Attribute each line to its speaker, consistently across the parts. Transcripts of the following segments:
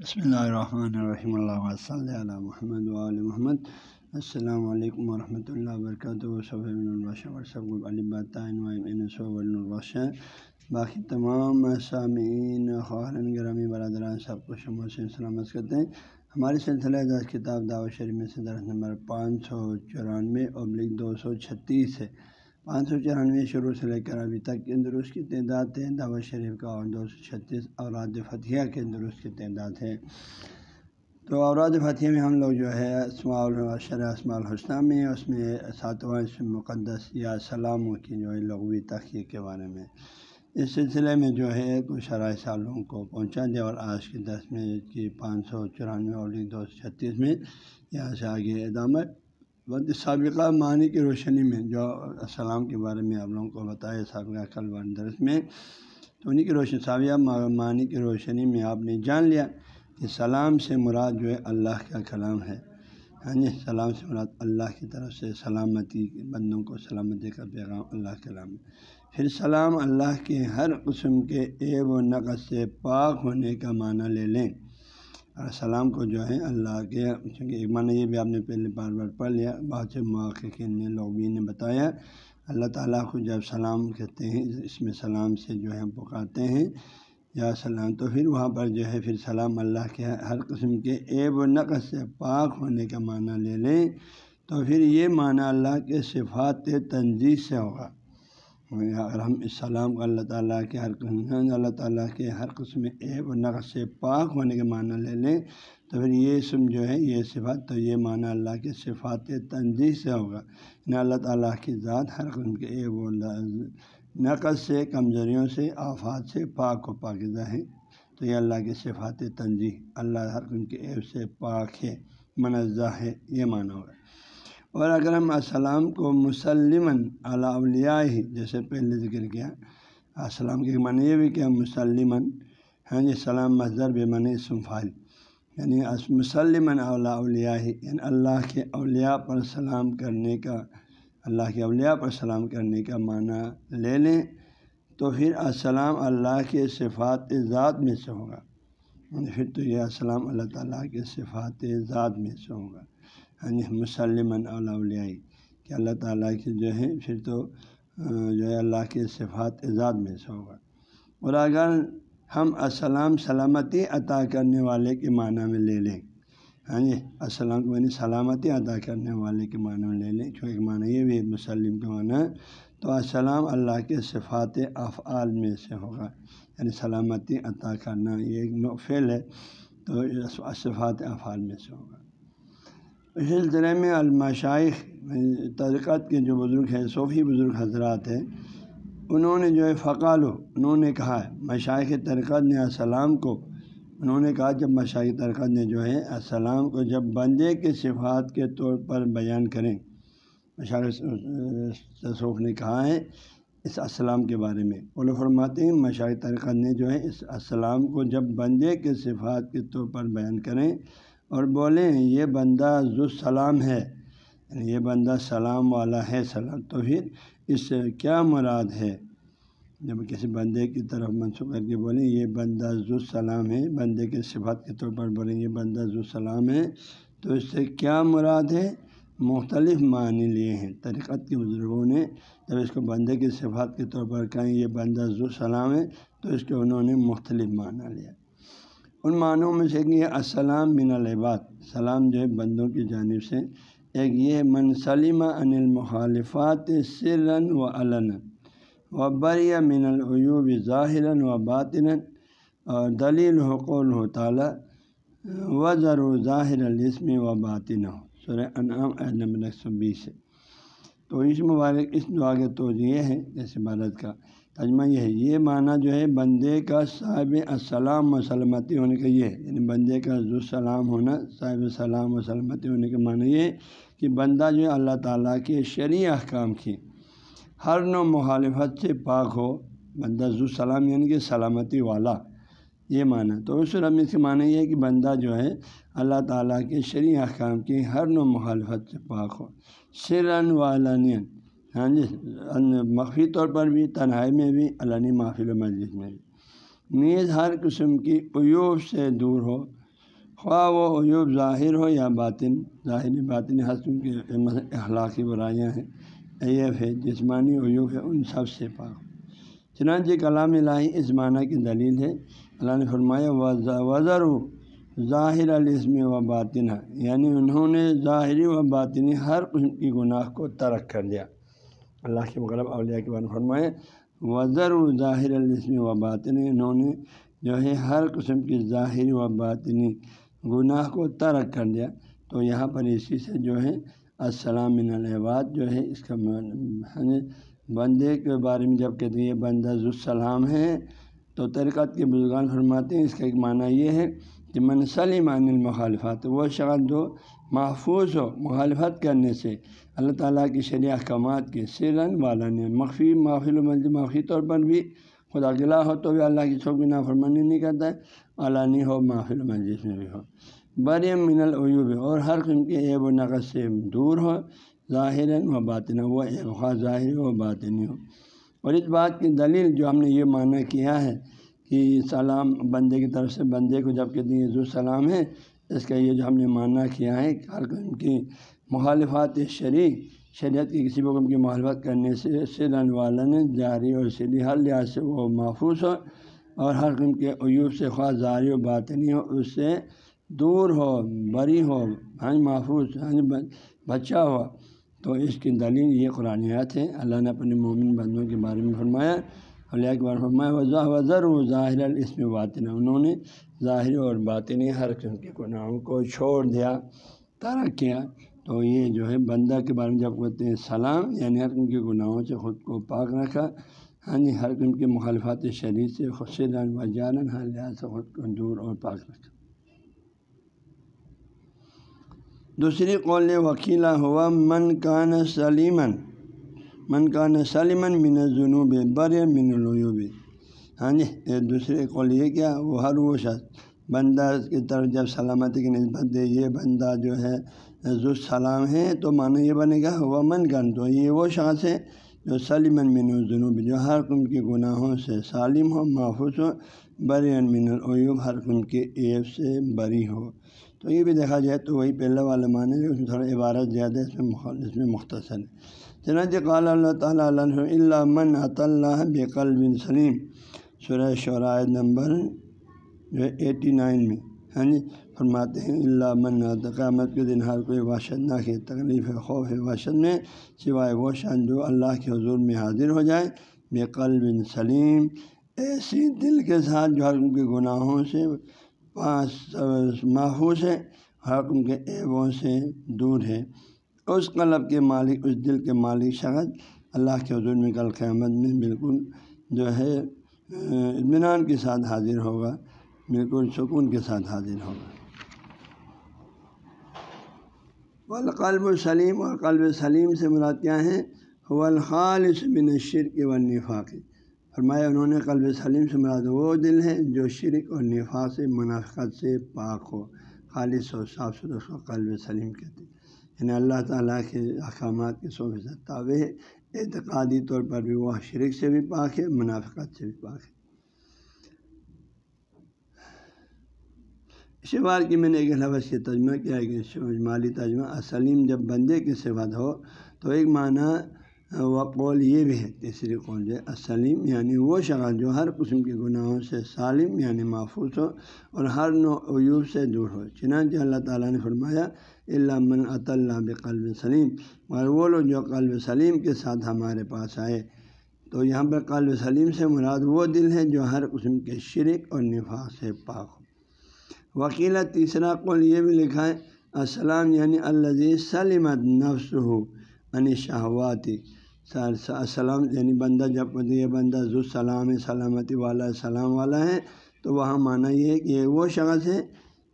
Speaker 1: بسم اللہ الرحمن الرحیم اللہ صلی علیہ محمد وعلی محمد السلام علیکم ورحمۃ اللہ وبرکاتہ باقی تمام سامعین خارن گرامی برادران سب کو شمع سے سلامت کرتے ہیں ہمارے سلسلہ دس کتاب دعوت شریف میں سے درخت نمبر پانچ سو چورانوے ابلک دو سو چھتیس ہے پانچ سو چورانوے شروع سے لے کر ابھی تک کے درست کی تعداد ہے دعوت شریف کا اور دو سو چھتیس، اوراد فتح کے درست کی تعداد ہے تو اوراد فتح میں ہم لوگ جو ہے اسماع الشر اسماع الحسنہ میں، اس میں ساتواں مقدس یا سلاموں کی جو ہے لغوی تحقیق کے بارے میں۔ اس سلسلے میں جو ہے، کچھ شرائع سالوں کو پہنچا دیا اور آج کے دس میں کی پانچ سو چورانوے اور دو سو چھتیس میں یہاں سے آگے ادامت بد سابقہ معنی کی روشنی میں، جو السلام کے بارے میں آپ لوگوں کو بتایا سابقہ کل درس میں، تو انہیں کی روشنی، سابقہ معنی کی روشنی میں آپ نے جان لیا کہ سلام سے مراد جو ہے اللہ کا کلام ہے۔ ہاں جی سلام سے مراد اللہ کی طرف سے سلامتی، بندوں کو سلامتی کا پیغام اللہ کے کلام ہے۔ پھر سلام اللہ کے ہر قسم کے عیب و نقص سے پاک ہونے کا معنی لے لیں۔ اور سلام کو جو ہے اللہ کے، چونکہ ایک معنی یہ بھی آپ نے پہلے بار بار پڑھ لیا بہت سے مواقع نے لوگی نے بتایا۔ اللہ تعالیٰ کو جب سلام کہتے ہیں، اس میں سلام سے جو ہے پکارتے ہیں۔ یا سلام، تو پھر وہاں پر جو ہے پھر سلام اللہ کے ہر قسم کے عیب و نقص سے پاک ہونے کا معنی لے لیں۔ تو پھر یہ معنی اللہ کے صفات تنظیم سے ہوگا۔ اگر ہم اس سلام کو اللہ تعالیٰ کے ہر قسم اللہ تعالیٰ کے ہر قسم عیب و نقص سے پاک ہونے کے معنی لے لیں، تو پھر یہ سم جو ہے، یہ صفات تو یہ معنی اللہ کے صفات تنظیم سے ہوگا۔ نہ اللہ تعالیٰ کی ذات ہر قسم کے عیب و نقص سے، کمزوریوں سے، آفات سے پاک و پاکزہ ہے تو یہ اللہ کے صفات تنظیم اللہ ہر قسم کے عیب سے پاک ہے، منزہ ہے، یہ معنی ہوگا۔ اور اگر ہم السلام کو مسلماً اولیاء ہی، جیسے پہلے ذکر کیا، السلام کے معنی یہ بھی کہ مسلماً ہاں جی سلام مظہر بے من سنفال یعنی مسلماً اولیاء ہی یعنی اللہ کے اولیاء پر سلام کرنے کا، اللہ کے اولیاء پر سلام کرنے کا معنی لے لیں تو پھر السلام اللہ کے صفات ذات میں سے ہوگا۔ یعنی پھر تو یہ السلام اللہ تعالیٰ کے صفات ذات میں سے ہوگا۔ یعنی مسلمن اولیائی کہ اللہ تعالیٰ کی جو ہے، پھر تو جو ہے اللہ کے صفات ذات میں سے ہوگا۔ اور اگر ہم السلام سلامتی عطا کرنے والے کے معنی میں لے لیں ہاں جی السلام کو یعنی سلامتی عطا کرنے والے کے معنی میں لے لیں کیونکہ معنی یہ بھی مسلم کا معنی ہے تو السلام اللہ کے صفات افعال میں سے ہوگا۔ یعنی سلامتی عطا کرنا یہ ایک نوفیل ہے، تو صفات افعال میں سے ہوگا۔ اس سلسلے میں المشائق ترکت کے جو بزرگ ہیں، صوفی بزرگ حضرات ہیں، انہوں نے جو ہے فقالو، انہوں نے کہا ہے مشائق ترکت نے السلام کو، انہوں نے کہا جب مشائق ترکت نے جو ہے السلام کو جب بندے کے صفات کے طور پر بیان کریں تصوف نے کہا ہے اس السلام کے بارے میں بولو فرماتے ہیں مشائق ترکت نے جو ہے اس السلام کو جب بندے کے صفات کے طور پر بیان کریں اور بولیں یہ بندہ ذو سلام ہے۔ یعنی یہ بندہ سلام والا ہے، سلام تو پھر اس سے کیا مراد ہے؟ جب کسی بندے کی طرف منسوخ کر کے بولیں، یہ بندہ ذو سلام ہے، بندے کے صفات کے طور پر بولیں، یہ بندہ ذو سلام ہے، تو اس سے کیا مراد ہے؟ مختلف معنی لیے ہیں۔ طریقت کے بزرگوں نے جب اس کو بندے کے صفات کے طور پر کہیں، یہ بندہ ذو سلام ہے، تو اس کے انہوں نے مختلف معنی لیا۔ ان معنوں میں سے کہ السلام من العباد۔ سلام جو ہے بندوں کی جانب سے۔ ایک یہ منسلم ان المخالفات سرن و علن و بر من العیوب ظاہر و باطن اور دلیل حقول و تعالیٰ۔ و ضر و ظاہر الاسم و باطن ہو سر انعام نمبر ایک سو بیس ہے۔ تو اس مبارک، اس دعا کے تو یہ ہے اس عبادت کا۔ تجمہ یہ ہے۔ یہ معنی جو ہے بندے کا صاحب السلام و سلامتی ہونے کا یہ ہے۔ یعنی بندے کا ذو سلام ہونا، صاحب سلام و سلامتی ہونے کا معنی یہ ہے کہ بندہ جو ہے اللہ تعالیٰ کے شرعی احکام کی ہر نو مخالفت سے پاک ہو، بندہ ذو سلام یعنی کہ سلامتی والا، یہ معنی تو اس رمیز کے معنی یہ ہے کہ بندہ جو ہے اللہ تعالیٰ کے شرعی احکام کی ہر نو مخالفت سے پاک ہو۔ سرن والین ہاں جی مخفی طور پر بھی، تنہائی میں بھی علنی محفل و مسجد میں بھی۔ نیز ہر قسم کی عیوب سے دور ہو، خواہ و عیوب ظاہر ہو یا باطن۔ ظاہری باطن حسن کے اخلاقی برائیاں ہیں ایف ہے، جسمانی عیوب ہے، ان سب سے پاک۔ چنانچہ کلام الہی اس معنی کی دلیل ہے۔ اللہ نے فرمایا وزر ظاہر الاسم و باطن۔ یعنی انہوں نے ظاہری و باطنی ہر قسم کی گناہ کو ترک کر دیا۔ اللہ کے مغرب اولیاء کے بارے فرمائے وزر و ظاہر الاسم و باطن انہوں نے جو ہے ہر قسم کی ظاہری و باطنی گناہ کو ترک کر دیا۔ تو یہاں پر اسی سے جو ہے السلام من الحباد جو ہے، اس کا بندے کے بارے میں جب کہتے ہیں بندہ السلام ہے، تو ترکت کے بزرگان فرماتے ہیں، اس کا ایک معنی یہ ہے کہ منسلم عن المخالفات، وہ شخص جو محفوظ ہو، مخالفت کرنے سے۔ اللہ تعالیٰ کی شریع احکامات کے سرن والا نے مخفی معافی مخفی طور پر بھی خدا گلا ہو تو بھی اللہ کی چھوٹی نافرمانی نہیں کرتا ہے۔ علانی ہو، محفل مجلس میں بھی ہو۔ بر من العیوب، اور ہر قسم کے عیب و نقص سے دور ہو ظاہر و باطن وہ ایب خواہ ظاہر و باطنی ہو۔ اور اس بات کی دلیل جو ہم نے یہ معنی کیا ہے کہ سلام بندے کی طرف سے، بندے کو جب کہتے ہیں سلام ہے اس کا یہ جو ہم نے معنی کیا ہے کہ ہر قسم کی مخالفات شریک شریعت کی کسی حکم کی مخالفت کرنے سے سرن والا نے جاری اور سلی ہر لحاظ سے وہ محفوظ ہو اور ہر قسم کے عیوب سے خواہ جاری و باطنی ہو، اس سے دور ہو، بری ہو ہاں محفوظ ہاں بچہ ہو۔ تو اس کی دلیل یہ قرآنیات ہے۔ اللہ نے اپنے مومن بندوں کے بارے میں فرمایا اللہ کے بارے میں فرمایا وضاح وضر و ظاہر الاسم باطن انہوں نے ظاہر اور باطنی ہر قسم کے گناہوں کو چھوڑ دیا، ترک کیا۔ تو یہ جو ہے، بندہ کے بارے میں جب کہتے ہیں سلام یعنی ہر قسم کے گناہوں سے خود کو پاک رکھا۔ ہاں جی ہر قسم کے مخالفات شریر سے خود و جانن ہر لحاظ سے خود کو دور اور پاک رکھا۔ دوسری قول وکیلا ہوا من کان سلیمن من کان سلیمن من جنوب بر من العیوب. یعنی ہاں جی دوسری قول یہ کیا، وہ ہر وہ شخص، بندہ کی طرف جب سلامتی کی نسبت دے، یہ بندہ جو ہے جو سلام ہے، تو معنی یہ بنے گا، وہ من کن تو یہ وہ شخص ہے جو سلیمن من الجنوب جو ہر قسم کے گناہوں سے سالم ہو، محفوظ ہو بر من العیوب، ہر قسم کے ایب سے بری ہو. تو یہ بھی دیکھا جائے تو وہی پہلے والے معنی اس میں تھوڑا عبارت زیادہ اس میں اس میں مختصر ہے۔ چنانچہ قال اللہ تعالیٰ علیہ اللہ من عط اللہ بقل بن سلیم سورہ شعرائے نمبر جو ہے ایٹی نائن میں۔ ہاں جی فرماتے ہیں اللہ من قیامت کے دن ہر کوئی واشد نہ کہ تکلیف خوف واشد میں، سوائے وہ شان جو اللہ کے حضور میں حاضر ہو جائے بے قلب بن سلیم ایسی دل کے ساتھ جو ہر ان کے گناہوں سے پانچ محفوظ ہے، حکم کے ایبوں سے دور ہے۔ اس قلب کے مالک، اس دل کے مالک شخص اللہ کے حضور میں کل قیامت میں بالکل جو ہے اطمینان کے ساتھ حاضر ہوگا، بالکل سکون کے ساتھ حاضر ہوگا۔ والقلب سلیم اور قلب سلیم سے مراد کیا ہے والخالص من الشرک والنفاق۔ فرمایا، انہوں نے قلب سلیم سے مراد وہ دل ہے جو شرک اور نفا سے، منافقت سے پاک ہو، خالص و صاف ستھرا قلب سلیم کہتے ہیں۔ یعنی اللہ تعالیٰ کے احکامات کے سو فیصد تابع ہے، اعتقادی طور پر بھی وہ شرک سے بھی پاک ہے، منافقت سے بھی پاک ہے۔ اسی بار کی میں نے ایک لفظ کے ترجمہ کیا ہے کہ مالی ترجمہ سلیم جب بندے کے سوا ہو تو ایک معنی و قول یہ بھی ہے تیسری قول جو اسلیم یعنی وہ شخص جو ہر قسم کے گناہوں سے سالم یعنی محفوظ ہو اور ہر نو عیوب سے دور ہو۔ چنانچہ اللہ تعالیٰ نے فرمایا اللہ من عط اللہ بقلب سلیم اور وہ لوگ جو قلب سلیم کے ساتھ ہمارے پاس آئے، تو یہاں پر قلب سلیم سے مراد وہ دل ہے جو ہر قسم کے شرک اور نفاق سے پاک ہو۔ وکیلا تیسرا قول یہ بھی لکھا ہے، السلام یعنی اللہ سلمت نفس ہو یعنی ان شہواتی السلام یعنی بندہ جب یہ بندہ ذو سلام، سلامتی والا، سلام والا ہے، تو وہاں مانا یہ ہے کہ یہ وہ شخص ہے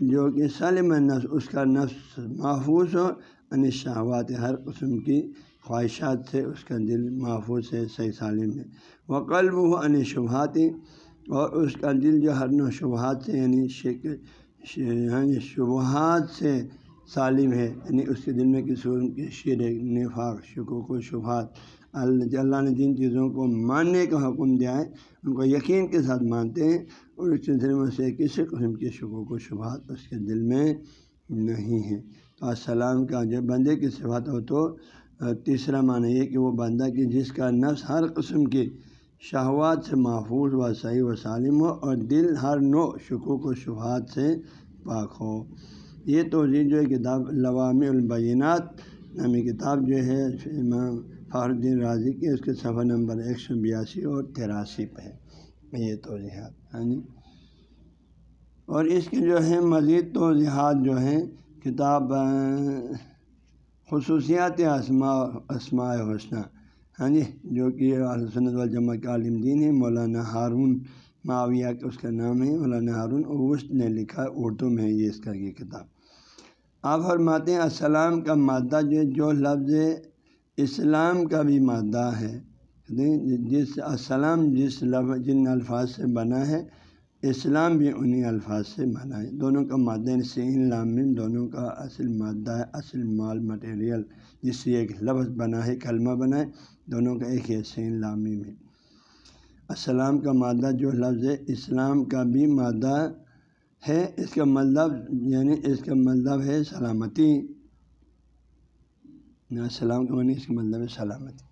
Speaker 1: جو کہ سالم نفس اس کا نفس محفوظ ہو ان شہوات ہر قسم کی خواہشات سے اس کا دل محفوظ ہے، صحیح سالم ہے۔ وہ قلب ہو ان شبہاتی اور اس کا دل جو ہر نو شبہات سے یعنی شک یعنی شبہات سے سالم ہے یعنی اس کے دل میں کسی کے شیر نفاق، شکوک و شبہات۔ اللہ نے جن چیزوں کو ماننے کا حکم دیا ہے، ان کو یقین کے ساتھ مانتے ہیں، اور اس سلسلے میں سے کسی قسم کے شکوک و شبہات اس کے دل میں نہیں ہے تو السلام کا جب بندے کی صفات ہو تو تیسرا معنی یہ کہ وہ بندہ کی جس کا نفس ہر قسم کی شہوات سے محفوظ و صحیح و سالم ہو، اور دل ہر نو شکوک و شبہات سے پاک ہو۔ یہ توضیع جی جو ہے کتاب لوام البینات، نامی کتاب جو ہے، امام فخر الدین راضی کی، اس کے صفحہ نمبر ایک سو بیاسی اور تراسی پہ ہے۔ یہ توضیحات جی ہاں،, ہاں جی۔ اور اس کے جو ہے مزید توضیحات جو ہیں، کتاب خصوصیات اسما اسماء حسنہ ہاں جی جو کہ سنت والجمع کے عالم دین ہے مولانا ہارون معاویہ کا اس کا نام ہے، مولانا ہارون اوس نے لکھا اردو میں یہ اس کا یہ کتاب۔ آپ فرماتے ہیں السلام کا مادہ جو جو لفظ اسلام کا بھی مادہ ہے۔ جس السلام جس لفظ، جن الفاظ سے بنا ہے، اسلام بھی انہیں الفاظ سے بنا ہے۔ دونوں کا مادہ یعنی سین لامن دونوں کا اصل مادہ ہے، اصل مال مٹیریل جس سے ایک لفظ بنا ہے، کلمہ بنا ہے، دونوں کا ایک ہی سین لامی میں السلام کا مادہ، جو لفظ ہے، اسلام کا بھی مادہ ہے، اس کا مطلب یعنی اس کا مطلب ہے سلامتی۔ السلام کا معنی، اس کا مطلب ہے سلامتی۔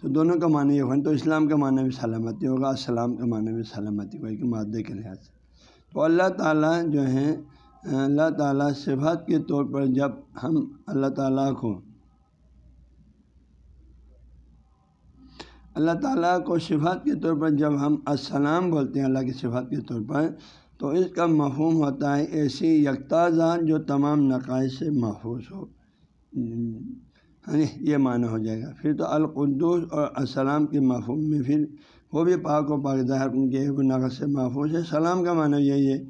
Speaker 1: تو دونوں کا معنی یہ تو اسلام کا معنی بھی سلامتی ہوگا، السلام کا معنی بھی سلامتی ہوگا کہ مادے کے لحاظ سے۔ تو اللہ تعالیٰ جو ہے اللہ تعالیٰ صفات کے طور پر جب ہم اللہ تعالیٰ کو، اللہ تعالیٰ کو صفات کے طور پر جب ہم السلام بولتے ہیں، اللہ کی صفات کے طور پر تو اس کا مفہوم ہوتا ہے ایسی یکتا ذات جو تمام نقائص سے محفوظ ہو۔ یعنی یہ معنی ہو جائے گا۔ پھر تو القدس اور السلام کے مفہوم میں پھر وہ بھی پاک و پاک ظاہر کے نقص سے محفوظ ہے۔ سلام کا معنی یہی ہے۔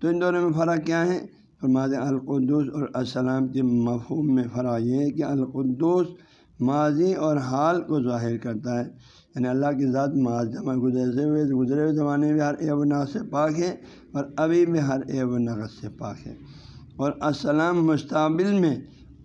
Speaker 1: تو ان دونوں میں فرق کیا ہے؟ فرماتے القدس اور السلام کے مفہوم میں فرق یہ ہے کہ القدس ماضی اور حال کو ظاہر کرتا ہے۔ یعنی اللہ کی ذات معذمہ گزرے ہوئے گزرے ہوئے زمانے میں ہر ایب و سے پاک ہے اور ابھی بھی ہر ایب و نقص سے پاک ہے۔ اور السلام مستقبل میں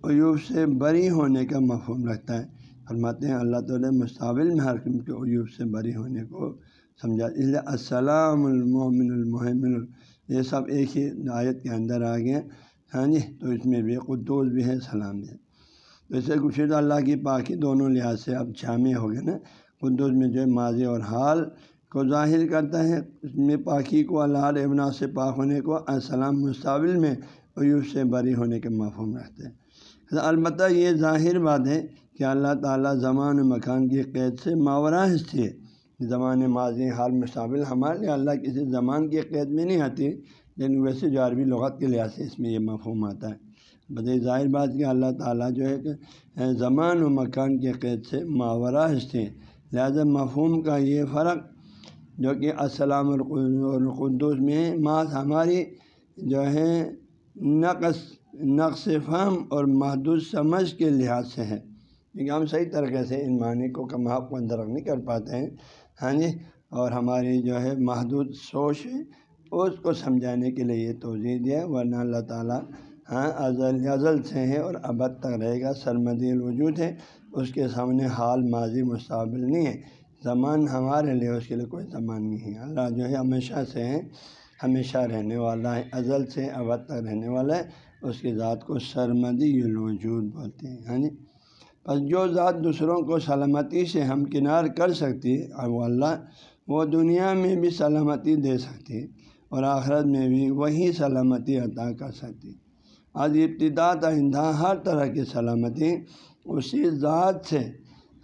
Speaker 1: عیوب سے بری ہونے کا مفہوم رکھتا ہے۔ فرماتے ہیں اللہ تعالیٰ مستقبل میں ہر قسم کے عیوب سے بری ہونے کو سمجھا۔ اس لیے السلام المومن المحمن یہ سب ایک ہی آیت کے اندر آ گئے ہاں جی تو اس میں بھی قدوس بھی ہے، سلام بھی ہے۔ تو اسے کچھ اللہ کی پاکی دونوں لحاظ سے اب جامع ہو گئے نا۔ قدوس میں جو ہے ماضی اور حال کو ظاہر کرتا ہے۔ اس میں پاکی کو اللہ ابنا سے پاک ہونے کو، السلام مستقبل میں عیوب سے بری ہونے کے مفہوم رکھتے ہیں۔ البتہ یہ ظاہر بات ہے کہ اللہ تعالیٰ زمان و مکان کی قید سے ماورہ ہستی ہے۔ زمان ماضی، حال مستقبل ہمارے لیے اللہ کسی زمان کی قید میں نہیں آتی، لیکن ویسے جو عربی لغت کے لحاظ سے اس میں یہ مفہوم آتا ہے۔ بس ظاہر بات کہ اللہ تعالیٰ جو ہے کہ زمان و مکان کی قید سے ماورہ ہستی ہے لہٰذا مفہوم کا یہ فرق جو کہ السلام القدس میں ماں ہماری جو ہے نقص نقص فہم اور محدود سمجھ کے لحاظ سے ہے۔ کیونکہ ہم صحیح طریقے سے ان معنی کو کم آپ کو اندر نہیں کر پاتے ہیں ہاں جی؟ اور ہماری جو ہے محدود سوچ ہے اس کو سمجھانے کے لیے یہ توضیع دیا ورنہ اللہ تعالیٰ ہاں ازل ازل سے ہے اور ابد تک رہے گا، سرمدی الوجود ہے۔ اس کے سامنے حال ماضی مستقبل نہیں ہے۔ زمان ہمارے لیے اس کے لیے کوئی زمان نہیں ہے۔ اللہ جو ہے ہمیشہ سے ہے ہمیشہ رہنے والا ہے، ازل سے ابد تک رہنے والا ہے۔ اس کی ذات کو سرمدی الوجود بولتے ہیں ہاں جی؟ بس جو ذات دوسروں کو سلامتی سے ہمکنار کر سکتی ہے وہ اللہ وہ دنیا میں بھی سلامتی دے سکتی ہے، اور آخرت میں بھی وہی سلامتی عطا کر سکتی آج ابتدا آئندہ ہر طرح کی سلامتی اسی ذات سے،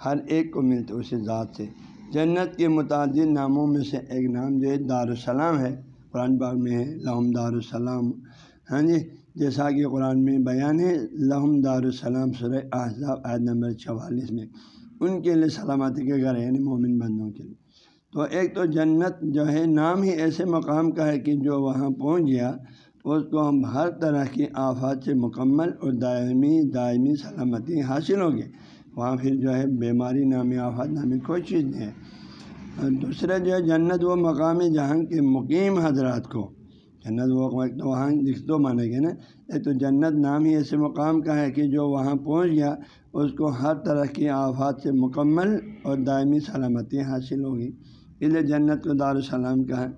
Speaker 1: ہر ایک کو ملتی اسی ذات سے۔ جنت کے متعدد ناموں میں سے ایک نام جو ہے دارالسلام ہے۔ قرآن باغ میں ہے لحم دارالسلام۔ ہاں جی جیسا کہ قرآن میں بیان ہے لحم دارالسلام سر احزاب عید نمبر چوالیس میں۔ ان کے لیے سلامتی کے گھر یعنی مومن بندوں کے لیے۔ تو ایک تو جنت جو ہے، نام ہی ایسے مقام کا ہے کہ جو وہاں پہنچ گیا اس کو ہم ہر طرح کی آفات سے مکمل اور دائمی دائمی سلامتی حاصل ہوگی۔ وہاں پھر جو ہے بیماری نامی آفات نامی کوئی چیز نہیں ہے۔ دوسرا جو ہے جنت وہ مقامی جہاں کے مقیم حضرات کو۔ جنت وہ تو وہاں دو مانے گے نا ایک تو جنت نام ہی ایسے مقام کا ہے کہ جو وہاں پہنچ گیا، اس کو ہر طرح کی آفات سے مکمل اور دائمی سلامتی حاصل ہوگی۔ اس لیے جنت کو دارالسلام کا ہے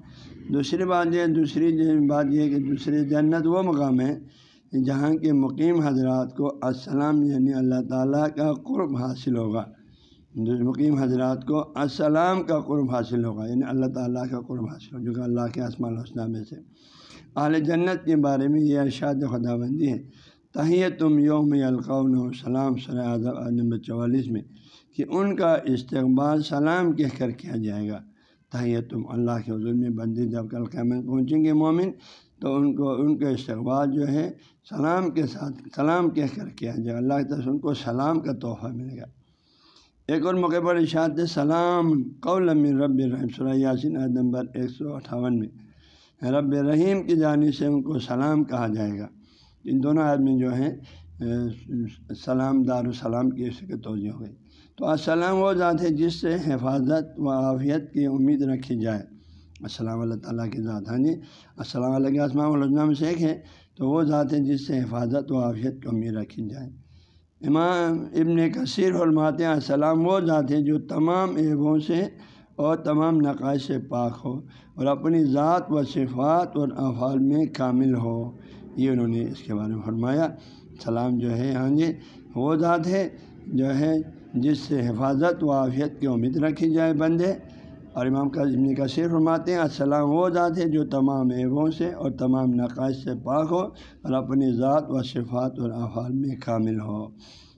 Speaker 1: دوسری بات یہ دوسری بات یہ کہ دوسری جنت وہ مقام ہے جہاں کے مقیم حضرات کو السلام یعنی اللہ تعالیٰ کا قرب حاصل ہوگا۔ مقیم حضرات کو السلام کا قرب حاصل ہوگا یعنی اللہ تعالیٰ کا قرب حاصل ہوگا، جو کہ اللہ کے اسماء الحسنہ میں سے۔ اعلی جنت کے بارے میں یہ ارشاد خدا بندی ہے تہیہ تم یوم القون سلام، سر اعظم نمبر چوالیس میں، کہ ان کا استقبال سلام کہہ کر کیا جائے گا۔ تہیہ تم اللہ کے حضور میں بندی جب کل قیامت پہنچیں گے مومن، تو ان کو، ان کا استقبال جو ہے، سلام کے ساتھ، سلام کہہ کر کیا جائے۔ اللہ کی طرف ان کو سلام کا تحفہ ملے گا۔ ایک اور موقع پر اشاعت سلام قول رب الرحم یاسین نمبر ایک سو اٹھاون میں، رب رحیم کی جانب سے ان کو سلام کہا جائے گا۔ ان دونوں آدمی جو ہیں سلام دار السلام کی اس کے توجہ ہو گئی۔ تو السلام وہ ذات ہے جس سے حفاظت و عافیت کی امید رکھی جائے۔ السلام اللہ تعالیٰ کی ذات۔ ہاں جی السلام علیہ کے اسلام الجمہ میں سے ایک ہے تو وہ ذات ہے جس سے حفاظت و عافیت کی امید رکھی جائے۔ امام ابن کثیر علمات السلام وہ ذات ہے جو تمام عیبوں سے اور تمام نقائص سے پاک ہو اور اپنی ذات و صفات اور افعال میں کامل ہو۔ یہ انہوں نے اس کے بارے میں فرمایا۔ سلام جو ہے ہاں جی وہ ذات ہے جو ہے جس سے حفاظت و عافیت کی امید رکھی جائے بندے۔ اور امام کا ابن کثیر فرماتے ہیں، السلام وہ ذات ہے جو تمام عیبوں سے اور تمام نقائص سے پاک ہو اور اپنی ذات و صفات اور افعال میں کامل ہو۔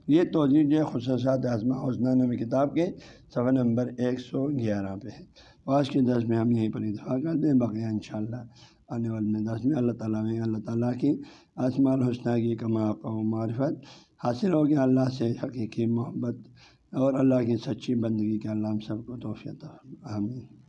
Speaker 1: یہ توجہ جو خصوصات اعظمہ حسنہ نام کتاب کے صفحہ نمبر ایک سو گیارہ پہ ہے۔ آج کے دس میں ہم یہیں پر اتفاق کرتے ہیں۔ بقیہ ان شاء اللہ آنے والے دس میں اللہ تعالیٰ میں اللہ تعالیٰ کی اسماء الحسنہ کی کما و معرفت حاصل ہو گیا اللہ سے حقیقی محبت اور اللہ کی سچی بندگی کے اللہ ہم سب کو توفیع آمین۔